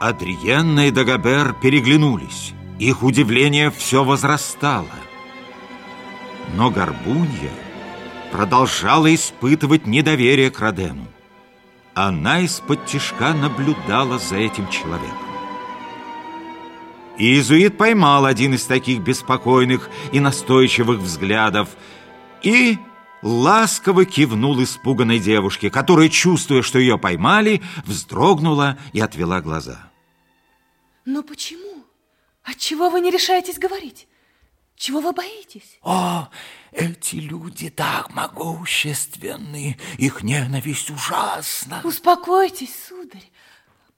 Адриенна и Дагобер переглянулись. Их удивление все возрастало. Но Горбунья продолжала испытывать недоверие к Родену. Она из-под тишка наблюдала за этим человеком. Иезуит поймал один из таких беспокойных и настойчивых взглядов и ласково кивнул испуганной девушке, которая, чувствуя, что ее поймали, вздрогнула и отвела глаза. Но почему? Отчего вы не решаетесь говорить? Чего вы боитесь? О, эти люди так могущественны, их ненависть ужасна. Успокойтесь, сударь.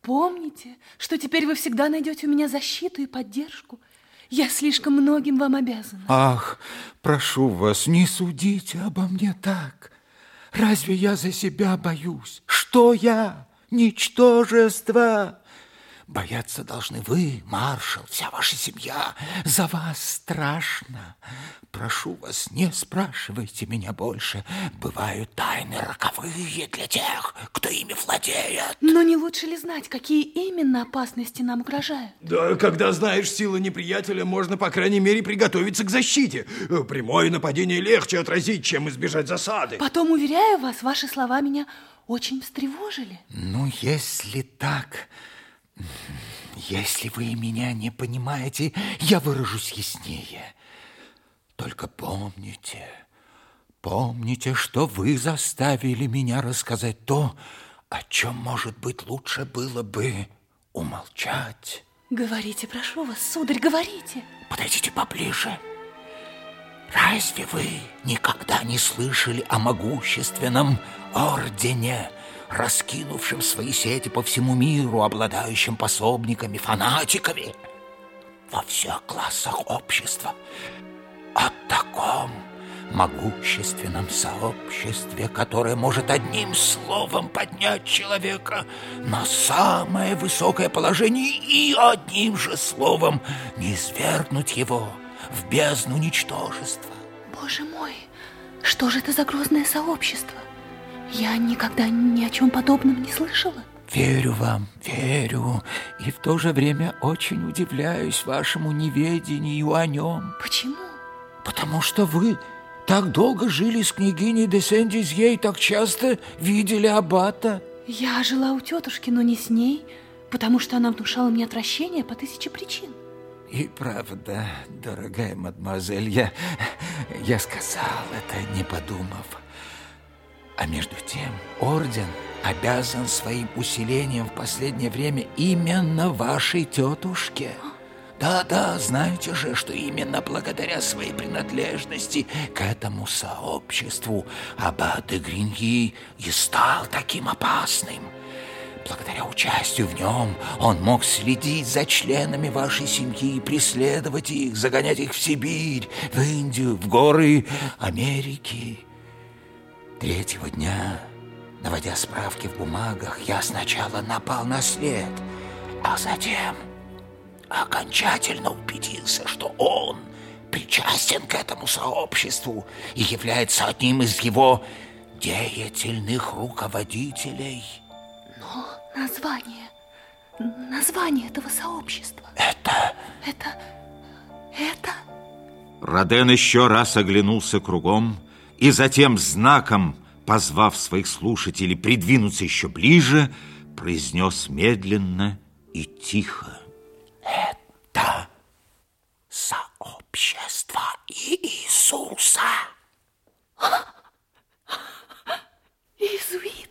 Помните, что теперь вы всегда найдете у меня защиту и поддержку. Я слишком многим вам обязана. Ах, прошу вас, не судите обо мне так. Разве я за себя боюсь? Что я? Ничтожество. Бояться должны вы, маршал, вся ваша семья. За вас страшно. Прошу вас, не спрашивайте меня больше. Бывают тайны роковые для тех, кто ими владеет. Но не лучше ли знать, какие именно опасности нам угрожают? Да, когда знаешь силы неприятеля, можно, по крайней мере, приготовиться к защите. Прямое нападение легче отразить, чем избежать засады. Потом, уверяю вас, ваши слова меня очень встревожили. Ну, если так... Если вы меня не понимаете, я выражусь яснее. Только помните, помните, что вы заставили меня рассказать то, о чем, может быть, лучше было бы умолчать. Говорите, прошу вас, сударь, говорите. Подойдите поближе. Разве вы никогда не слышали о могущественном ордене, раскинувшим свои сети по всему миру, обладающим пособниками, фанатиками во всех классах общества. О таком могущественном сообществе, которое может одним словом поднять человека на самое высокое положение и одним же словом не свергнуть его в бездну ничтожества. Боже мой, что же это за грозное сообщество? Я никогда ни о чем подобном не слышала. Верю вам, верю, и в то же время очень удивляюсь вашему неведению о нем. Почему? Потому что вы так долго жили с княгиней де Сен-Дизье и так часто видели аббата. Я жила у тетушки, но не с ней, потому что она внушала мне отвращение по тысяче причин. И правда, дорогая мадемуазель, я, я сказал это, не подумав. А между тем, орден обязан своим усилением в последнее время именно вашей тетушке. Да-да, знаете же, что именно благодаря своей принадлежности к этому сообществу Аббат Гриньи и стал таким опасным. Благодаря участию в нем он мог следить за членами вашей семьи, преследовать их, загонять их в Сибирь, в Индию, в горы Америки. Третьего дня, наводя справки в бумагах, я сначала напал на след, а затем окончательно убедился, что он причастен к этому сообществу и является одним из его деятельных руководителей. Но название, название этого сообщества... Это... Это... это... Роден еще раз оглянулся кругом и затем знаком, позвав своих слушателей придвинуться еще ближе, произнес медленно и тихо. Это сообщество Иисуса. Иисус.